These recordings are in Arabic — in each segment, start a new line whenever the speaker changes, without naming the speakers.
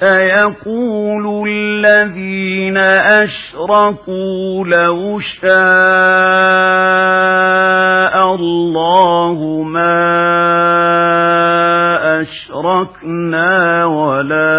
سيقول الذين أشركوا لو شاء الله ما أشركنا ولا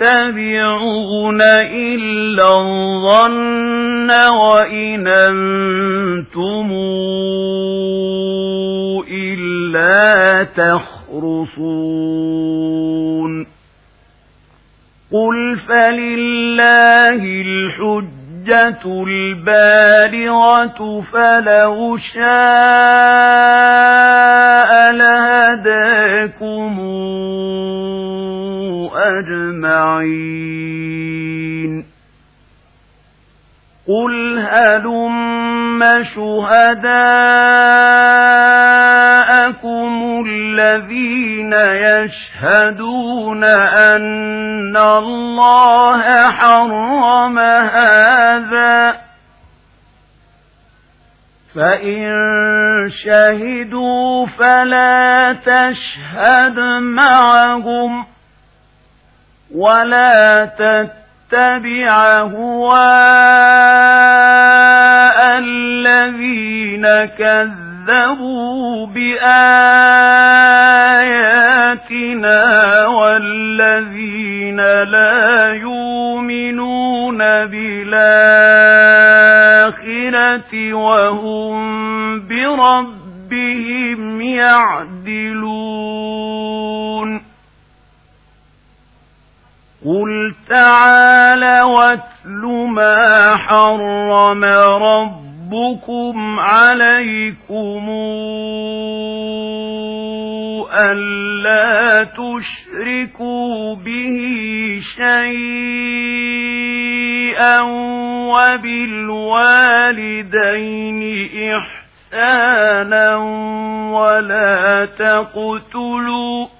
تتبعون إلا الظن وإن أنتم إلا تخرصون قل فلله الحجة البالغة فلو شاء لهداكم أجمعين. قل هلم شهداءكم الذين يشهدون أن الله حرم هذا. فإن شهدوا فلا تشهد معهم. ولا تتبع هواء الذين كذبوا بآياتنا والذين لا يؤمنون بالآخرة وهم بربهم يعدلون قل تعالى واتل ما حرم ربكم عليكم ألا تشركوا به شيئا وبالوالدين إحسانا ولا تقتلوا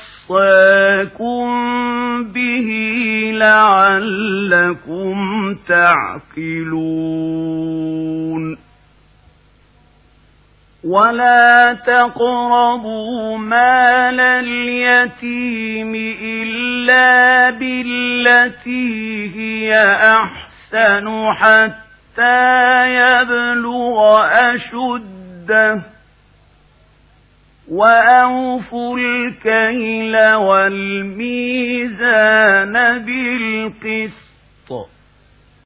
وصاكم به لعلكم تعقلون ولا تقربوا مال اليتيم إلا بالتي هي أحسن حتى يبلغ أشده وأوفوا الكيل والميزان بالقسط